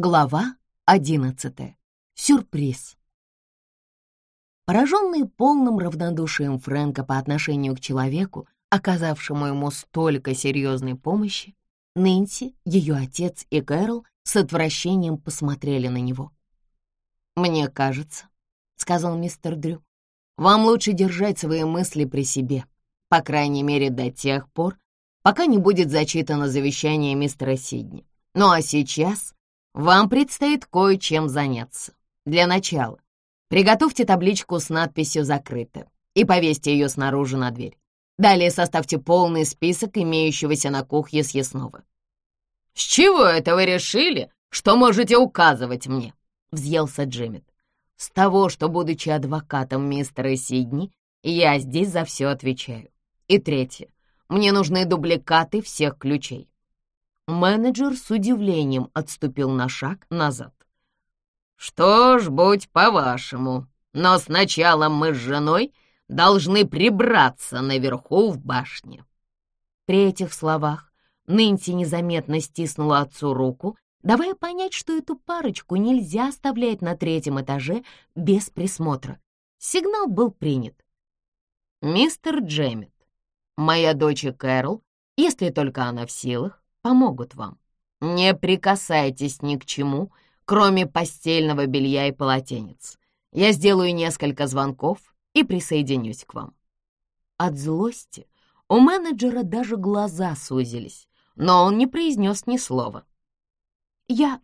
Глава одиннадцатая. Сюрприз. Пораженный полным равнодушием Фрэнка по отношению к человеку, оказавшему ему столько серьезной помощи, Нэнси, ее отец и Кэрол с отвращением посмотрели на него. «Мне кажется», — сказал мистер Дрю, — «вам лучше держать свои мысли при себе, по крайней мере до тех пор, пока не будет зачитано завещание мистера Сидни. Ну а сейчас вам предстоит кое-чем заняться. Для начала приготовьте табличку с надписью «Закрыто» и повесьте ее снаружи на дверь. Далее составьте полный список имеющегося на кухне съестного. «С чего это вы решили, что можете указывать мне?» — взъелся Джеммит. «С того, что, будучи адвокатом мистера Сидни, я здесь за все отвечаю. И третье. Мне нужны дубликаты всех ключей. Менеджер с удивлением отступил на шаг назад. «Что ж, будь по-вашему, но сначала мы с женой должны прибраться наверху в башне». При этих словах Нэнси незаметно стиснула отцу руку, давая понять, что эту парочку нельзя оставлять на третьем этаже без присмотра. Сигнал был принят. «Мистер Джеммит, моя дочь Кэрол, если только она в силах, помогут вам. Не прикасайтесь ни к чему, кроме постельного белья и полотенец. Я сделаю несколько звонков и присоединюсь к вам». От злости у менеджера даже глаза сузились, но он не произнес ни слова. «Я...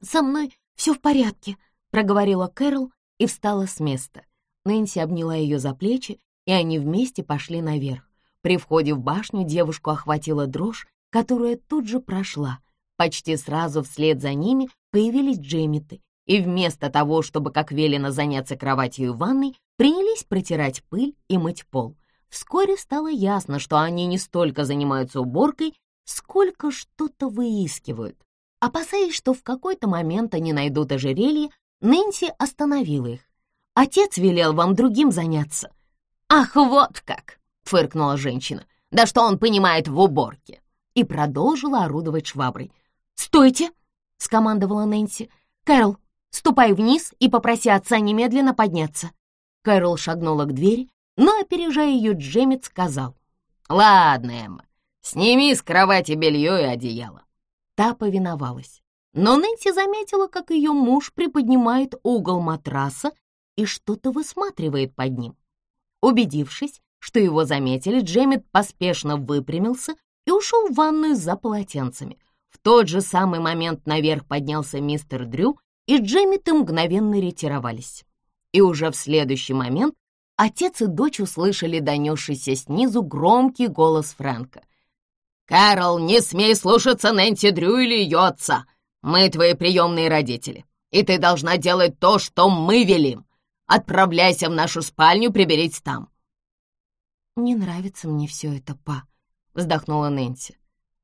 со мной все в порядке», — проговорила Кэрол и встала с места. Нэнси обняла ее за плечи, и они вместе пошли наверх. При входе в башню девушку охватила дрожь, которая тут же прошла. Почти сразу вслед за ними появились джемиты, и вместо того, чтобы, как велено, заняться кроватью и ванной, принялись протирать пыль и мыть пол. Вскоре стало ясно, что они не столько занимаются уборкой, сколько что-то выискивают. Опасаясь, что в какой-то момент они найдут ожерелье, Нэнси остановила их. «Отец велел вам другим заняться». «Ах, вот как!» — фыркнула женщина. «Да что он понимает в уборке?» И продолжила орудовать шваброй. «Стойте!» — скомандовала Нэнси. «Кэрол, ступай вниз и попроси отца немедленно подняться». Кэрол шагнула к двери, но, опережая ее, Джеммит сказал. «Ладно, Эмма, сними с кровати белье и одеяло». Та повиновалась. Но Нэнси заметила, как ее муж приподнимает угол матраса и что-то высматривает под ним. Убедившись, что его заметили, Джеммит поспешно выпрямился и ушел в ванную за полотенцами. В тот же самый момент наверх поднялся мистер Дрю, и Джеммиты мгновенно ретировались. И уже в следующий момент отец и дочь услышали донесшийся снизу громкий голос Фрэнка. «Кэрол, не смей слушаться Нэнси Дрю или ее отца. Мы твои приемные родители, и ты должна делать то, что мы велим. Отправляйся в нашу спальню, приберись там». «Не нравится мне все это, па», — вздохнула Нэнси.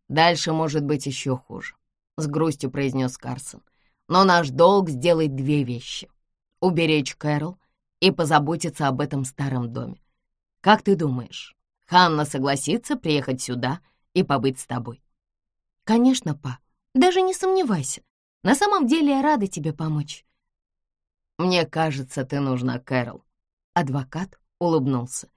«Дальше может быть еще хуже», — с грустью произнес Карсон. «Но наш долг сделать две вещи — уберечь Кэрол и позаботиться об этом старом доме. Как ты думаешь, Ханна согласится приехать сюда и побыть с тобой?» «Конечно, па, даже не сомневайся. На самом деле я рада тебе помочь». «Мне кажется, ты нужна Кэрол». Адвокат улыбнулся.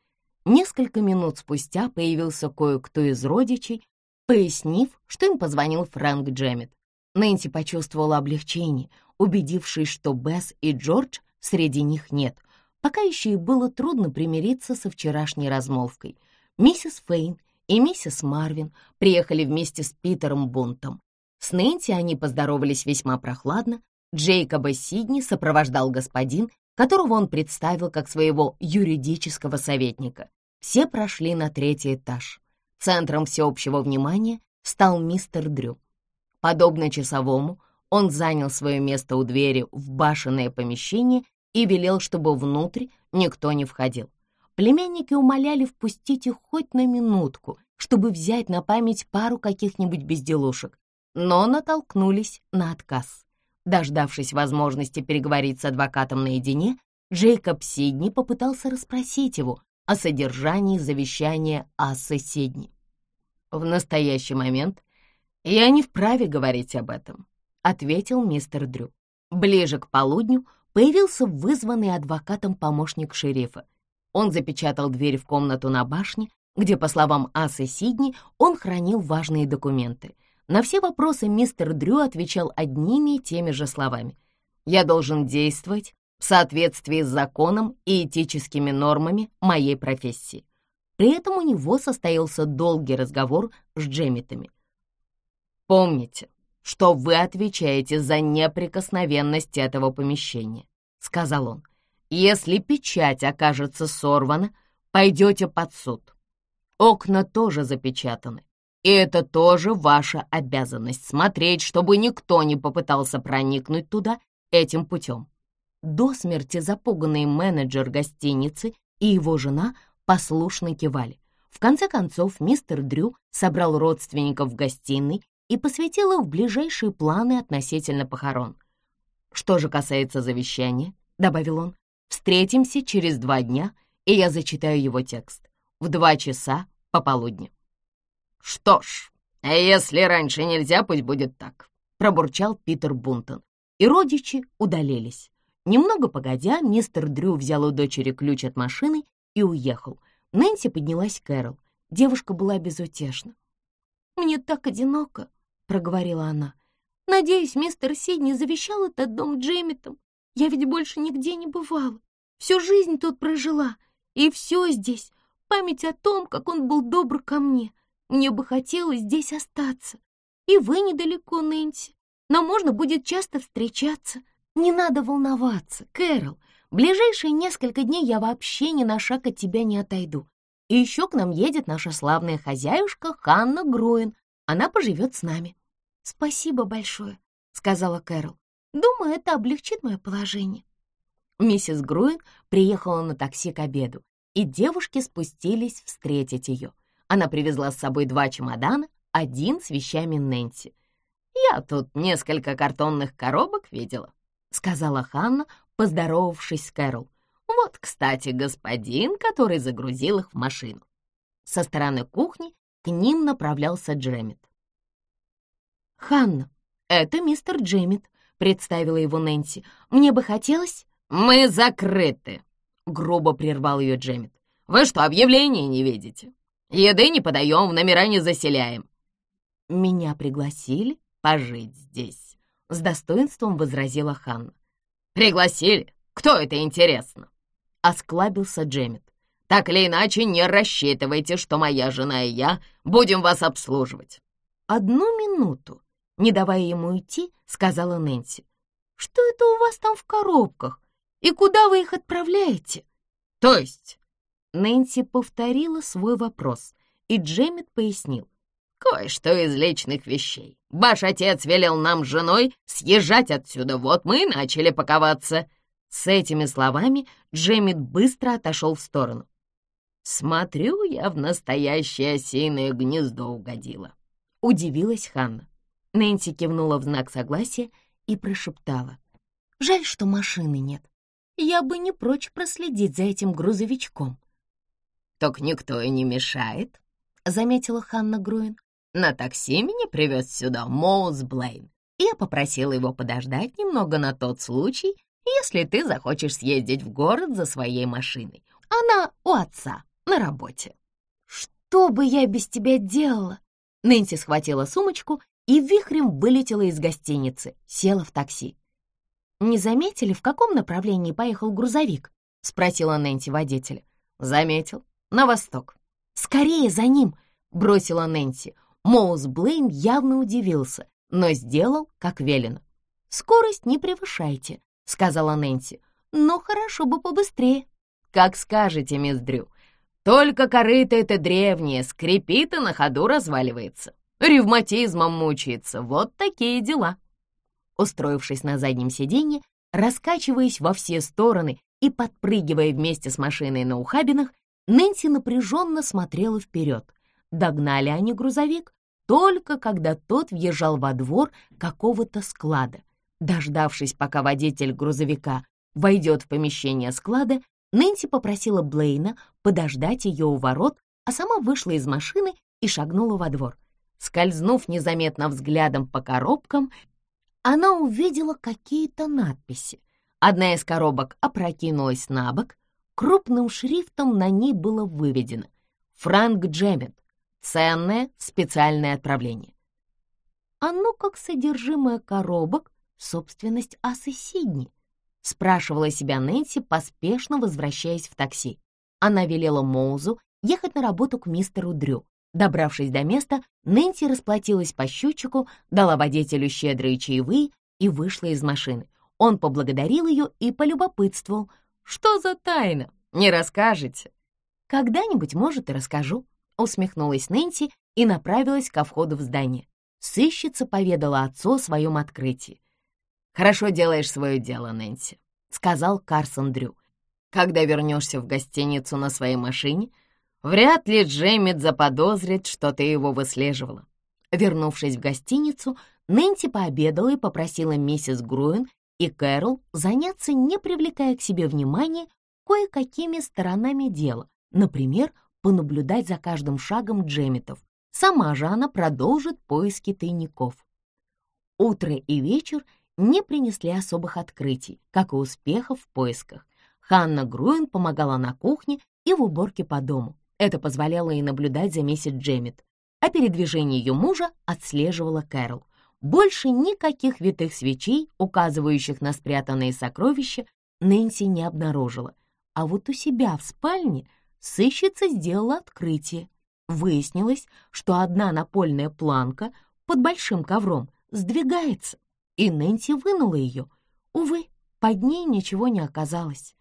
Несколько минут спустя появился кое-кто из родичей, пояснив, что им позвонил Фрэнк Джеммит. Нэнси почувствовала облегчение, убедившись, что Бесс и Джордж среди них нет. Пока еще и было трудно примириться со вчерашней размолвкой. Миссис Фейн и миссис Марвин приехали вместе с Питером Бунтом. С Нэнси они поздоровались весьма прохладно. Джейкоба Сидни сопровождал господин, которого он представил как своего юридического советника. Все прошли на третий этаж. Центром всеобщего внимания стал мистер Дрю. Подобно часовому, он занял свое место у двери в башенное помещение и велел, чтобы внутрь никто не входил. Племянники умоляли впустить их хоть на минутку, чтобы взять на память пару каких-нибудь безделушек, но натолкнулись на отказ. Дождавшись возможности переговорить с адвокатом наедине, Джейкоб Сидни попытался расспросить его о содержании завещания Ассы Сидни. «В настоящий момент я не вправе говорить об этом», — ответил мистер Дрю. Ближе к полудню появился вызванный адвокатом помощник шерифа. Он запечатал дверь в комнату на башне, где, по словам Асы Сидни, он хранил важные документы. На все вопросы мистер Дрю отвечал одними и теми же словами. «Я должен действовать в соответствии с законом и этическими нормами моей профессии». При этом у него состоялся долгий разговор с Джемитами. «Помните, что вы отвечаете за неприкосновенность этого помещения», — сказал он. «Если печать окажется сорвана, пойдете под суд. Окна тоже запечатаны, и это тоже ваша обязанность смотреть, чтобы никто не попытался проникнуть туда этим путем. До смерти запуганный менеджер гостиницы и его жена послушно кивали. В конце концов, мистер Дрю собрал родственников в гостиной и посвятил их в ближайшие планы относительно похорон. «Что же касается завещания», — добавил он, — «встретимся через два дня, и я зачитаю его текст. В два часа пополудни». «Что ж, а если раньше нельзя, пусть будет так», — пробурчал Питер Бунтон. И родичи удалились. Немного погодя, мистер Дрю взял у дочери ключ от машины и уехал. Нэнси поднялась к Кэрол. Девушка была безутешна. «Мне так одиноко», — проговорила она. «Надеюсь, мистер Сидни завещал этот дом Джемитом. Я ведь больше нигде не бывала. Всю жизнь тут прожила. И все здесь. Память о том, как он был добр ко мне. Мне бы хотелось здесь остаться. И вы недалеко, Нэнси. Нам можно будет часто встречаться. Не надо волноваться, Кэрол. Ближайшие несколько дней я вообще ни на шаг от тебя не отойду. И еще к нам едет наша славная хозяюшка Ханна Груин. Она поживет с нами. Спасибо большое, сказала Кэрол. Думаю, это облегчит мое положение. Миссис Груин приехала на такси к обеду, и девушки спустились встретить ее. Она привезла с собой два чемодана, один с вещами Нэнси. «Я тут несколько картонных коробок видела», — сказала Ханна, поздоровавшись с Кэрол. «Вот, кстати, господин, который загрузил их в машину». Со стороны кухни к ним направлялся Джемит. «Ханна, это мистер Джемит», — представила его Нэнси. «Мне бы хотелось...» «Мы закрыты», — грубо прервал ее Джемит. «Вы что, объявления не видите? Еды не подаем, в номера не заселяем». «Меня пригласили пожить здесь», — с достоинством возразила Ханна. «Пригласили? Кто это, интересно?» — осклабился Джемит. «Так или иначе, не рассчитывайте, что моя жена и я будем вас обслуживать». «Одну минуту», — не давая ему идти, сказала Нэнси. «Что это у вас там в коробках? И куда вы их отправляете?» «То есть Нэнси повторила свой вопрос, и Джеммит пояснил. «Кое-что из личных вещей. Ваш отец велел нам с женой съезжать отсюда, вот мы и начали паковаться». С этими словами Джеммит быстро отошел в сторону. «Смотрю, я в настоящее осиное гнездо угодила», — удивилась Ханна. Нэнси кивнула в знак согласия и прошептала. «Жаль, что машины нет. Я бы не прочь проследить за этим грузовичком так никто и не мешает», — заметила Ханна Груин. «На такси меня привез сюда Моус Блейн. Я попросила его подождать немного на тот случай, если ты захочешь съездить в город за своей машиной. Она у отца на работе». «Что бы я без тебя делала?» Нэнси схватила сумочку и вихрем вылетела из гостиницы, села в такси. «Не заметили, в каком направлении поехал грузовик?» — спросила Нэнси водителя. «Заметил на восток. «Скорее за ним!» — бросила Нэнси. Моус Блейн явно удивился, но сделал, как велено. «Скорость не превышайте», — сказала Нэнси. «Но хорошо бы побыстрее». «Как скажете, мисс Дрю. Только корыто это древнее, скрипит и на ходу разваливается. Ревматизмом мучается. Вот такие дела». Устроившись на заднем сиденье, раскачиваясь во все стороны и подпрыгивая вместе с машиной на ухабинах, Нэнси напряженно смотрела вперед. Догнали они грузовик только когда тот въезжал во двор какого-то склада. Дождавшись, пока водитель грузовика войдет в помещение склада, Нэнси попросила Блейна подождать ее у ворот, а сама вышла из машины и шагнула во двор. Скользнув незаметно взглядом по коробкам, она увидела какие-то надписи. Одна из коробок опрокинулась на бок, крупным шрифтом на ней было выведено «Франк Джеммет. Ценное специальное отправление». А ну как содержимое коробок — собственность асы Сидни, спрашивала себя Нэнси, поспешно возвращаясь в такси. Она велела Моузу ехать на работу к мистеру Дрю. Добравшись до места, Нэнси расплатилась по счетчику, дала водителю щедрые чаевые и вышла из машины. Он поблагодарил ее и полюбопытствовал. «Что за тайна? Не расскажете?» «Когда-нибудь, может, и расскажу», — усмехнулась Нэнси и направилась ко входу в здание. Сыщица поведала отцу о своем открытии. «Хорошо делаешь свое дело, Нэнси», — сказал Карсон Дрю. Когда вернешься в гостиницу на своей машине, вряд ли Джеймит заподозрит, что ты его выслеживала. Вернувшись в гостиницу, Нэнси пообедала и попросила миссис Груин и Кэрол заняться, не привлекая к себе внимания, кое-какими сторонами дела, например, понаблюдать за каждым шагом Джемитов. Сама же она продолжит поиски тайников. Утро и вечер не принесли особых открытий, как и успехов в поисках. Ханна Груин помогала на кухне и в уборке по дому. Это позволяло ей наблюдать за миссис Джеммит, а передвижение ее мужа отслеживала Кэрол. Больше никаких витых свечей, указывающих на спрятанные сокровища, Нэнси не обнаружила. А вот у себя в спальне сыщица сделала открытие. Выяснилось, что одна напольная планка под большим ковром сдвигается, и Нэнси вынула ее. Увы, под ней ничего не оказалось.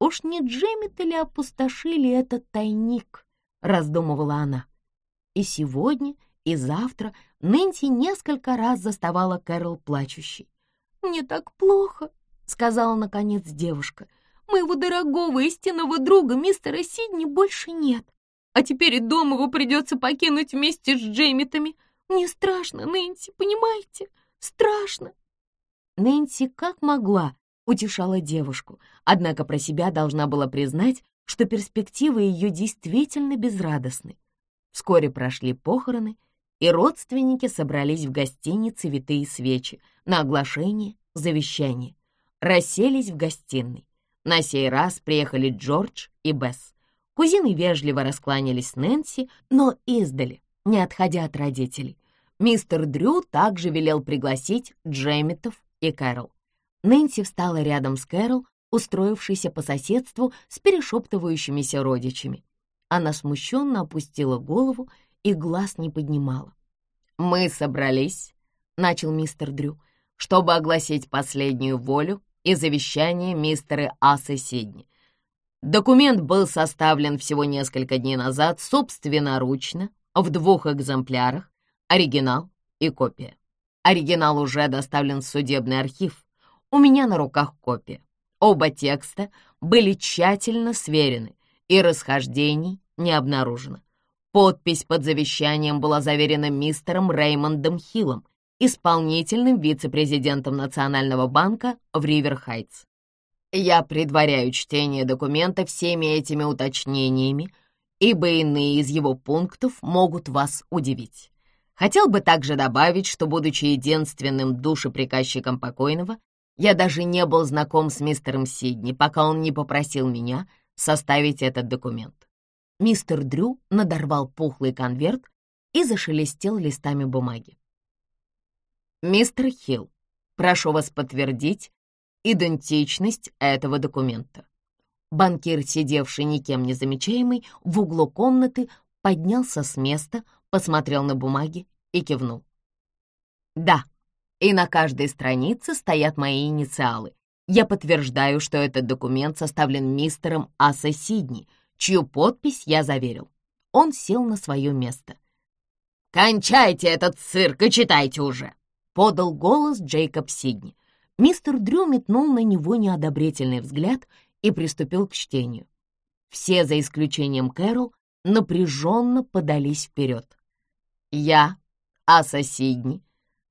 Уж не Джеммит ли опустошили этот тайник, раздумывала она. И сегодня, и завтра Нэнси несколько раз заставала Кэрол плачущей. «Мне так плохо», — сказала наконец девушка. «Моего дорогого истинного друга, мистера Сидни, больше нет. А теперь и дом его придется покинуть вместе с Джеймитами. Мне страшно, Нэнси, понимаете? Страшно». Нэнси как могла утешала девушку, однако про себя должна была признать, что перспективы ее действительно безрадостны. Вскоре прошли похороны, и родственники собрались в гостинице «Витые свечи» на оглашение завещания. Расселись в гостиной. На сей раз приехали Джордж и Бесс. Кузины вежливо раскланялись Нэнси, но издали, не отходя от родителей. Мистер Дрю также велел пригласить Джемитов и Кэрол. Нэнси встала рядом с Кэрол, устроившейся по соседству с перешептывающимися родичами. Она смущенно опустила голову и глаз не поднимала. «Мы собрались», — начал мистер Дрю, «чтобы огласить последнюю волю и завещание мистера Аса Сидни. Документ был составлен всего несколько дней назад собственноручно, в двух экземплярах, оригинал и копия. Оригинал уже доставлен в судебный архив, у меня на руках копия. Оба текста были тщательно сверены, и расхождений не обнаружено. Подпись под завещанием была заверена мистером Реймондом Хиллом, исполнительным вице-президентом Национального банка в Ривер-Хайтс. Я предваряю чтение документа всеми этими уточнениями, ибо иные из его пунктов могут вас удивить. Хотел бы также добавить, что, будучи единственным душеприказчиком покойного, я даже не был знаком с мистером Сидни, пока он не попросил меня составить этот документ. Мистер Дрю надорвал пухлый конверт и зашелестел листами бумаги. «Мистер Хилл, прошу вас подтвердить идентичность этого документа». Банкир, сидевший никем не замечаемый, в углу комнаты, поднялся с места, посмотрел на бумаги и кивнул. «Да, и на каждой странице стоят мои инициалы. Я подтверждаю, что этот документ составлен мистером Аса Сидни, чью подпись я заверил. Он сел на свое место. «Кончайте этот цирк и читайте уже!» — подал голос Джейкоб Сидни. Мистер Дрю метнул на него неодобрительный взгляд и приступил к чтению. Все, за исключением Кэрол, напряженно подались вперед. «Я, Аса Сидни,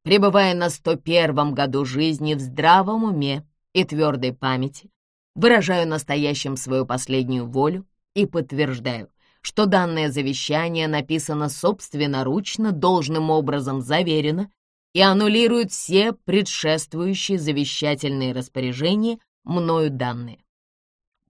пребывая на 101 году жизни в здравом уме и твердой памяти, выражаю настоящим свою последнюю волю и подтверждаю, что данное завещание написано собственноручно, должным образом заверено и аннулирует все предшествующие завещательные распоряжения, мною данные.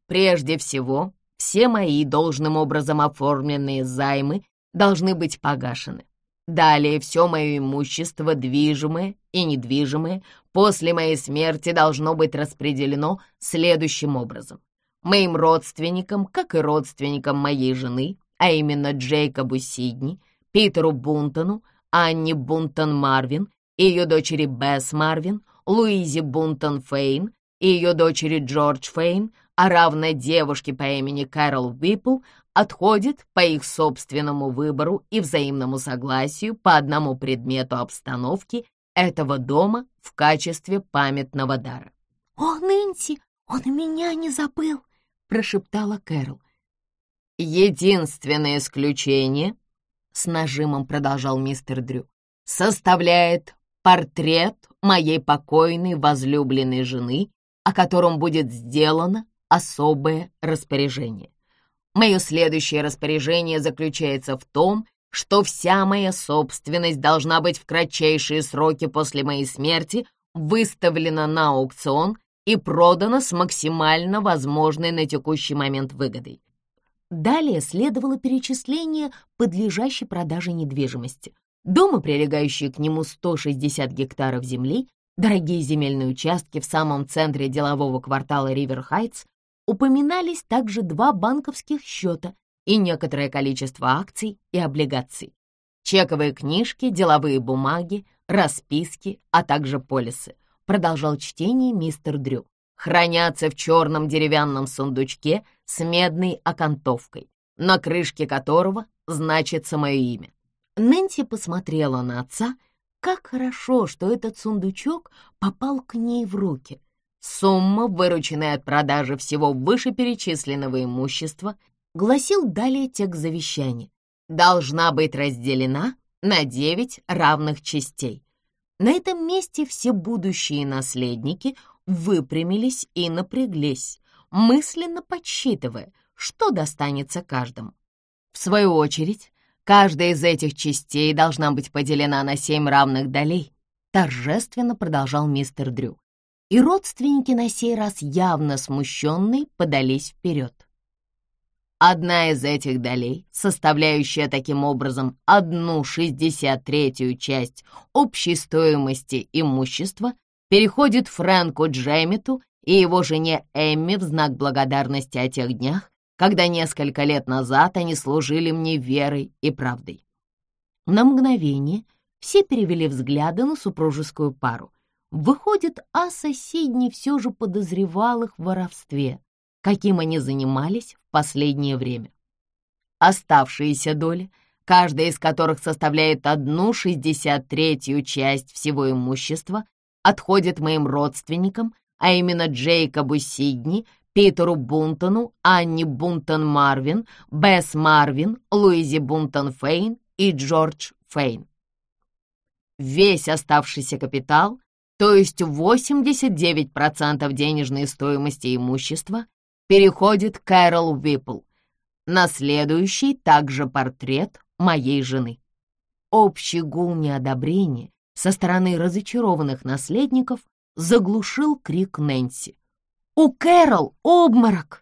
Прежде всего, все мои должным образом оформленные займы должны быть погашены. Далее все мое имущество, движимое и недвижимое, после моей смерти должно быть распределено следующим образом. Моим родственникам, как и родственникам моей жены, а именно Джейкобу Сидни, Питеру Бунтону, Анне Бунтон-Марвин и ее дочери Бесс Марвин, Луизе Бунтон-Фейн и ее дочери Джордж Фейн, а равно девушке по имени Кэрол Уиппл, отходит по их собственному выбору и взаимному согласию по одному предмету обстановки этого дома в качестве памятного дара. «О, Нэнси, он и меня не забыл!» — прошептала Кэрол. «Единственное исключение, — с нажимом продолжал мистер Дрю, — составляет портрет моей покойной возлюбленной жены, о котором будет сделано особое распоряжение. Мое следующее распоряжение заключается в том, что вся моя собственность должна быть в кратчайшие сроки после моей смерти выставлена на аукцион и продана с максимально возможной на текущий момент выгодой. Далее следовало перечисление подлежащей продаже недвижимости. Дома, прилегающие к нему 160 гектаров земли, дорогие земельные участки в самом центре делового квартала Ривер-Хайтс, упоминались также два банковских счета и некоторое количество акций и облигаций, чековые книжки, деловые бумаги, расписки, а также полисы. Продолжал чтение мистер Дрю. Хранятся в черном деревянном сундучке с медной окантовкой, на крышке которого значится мое имя. Нэнси посмотрела на отца. Как хорошо, что этот сундучок попал к ней в руки — Сумма, вырученная от продажи всего вышеперечисленного имущества, гласил далее текст завещания, должна быть разделена на девять равных частей. На этом месте все будущие наследники выпрямились и напряглись, мысленно подсчитывая, что достанется каждому. В свою очередь, каждая из этих частей должна быть поделена на семь равных долей, торжественно продолжал мистер Дрю и родственники на сей раз явно смущенные подались вперед. Одна из этих долей, составляющая таким образом одну шестьдесят третью часть общей стоимости имущества, переходит Фрэнку Джеммету и его жене Эмми в знак благодарности о тех днях, когда несколько лет назад они служили мне верой и правдой. На мгновение все перевели взгляды на супружескую пару — Выходит, а соседний все же подозревал их в воровстве, каким они занимались в последнее время. Оставшиеся доли, каждая из которых составляет одну шестьдесят третью часть всего имущества, отходит моим родственникам, а именно Джейкобу Сидни, Питеру Бунтону, Анне Бунтон-Марвин, Бесс Марвин, Луизе Бунтон-Фейн и Джордж Фейн. Весь оставшийся капитал то есть 89% денежной стоимости имущества переходит Кэрол Виппл. На следующий также портрет моей жены. Общий гул неодобрения со стороны разочарованных наследников заглушил крик Нэнси. «У Кэрол обморок!»